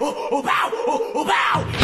oh, oh, bow, oh, oh, bow.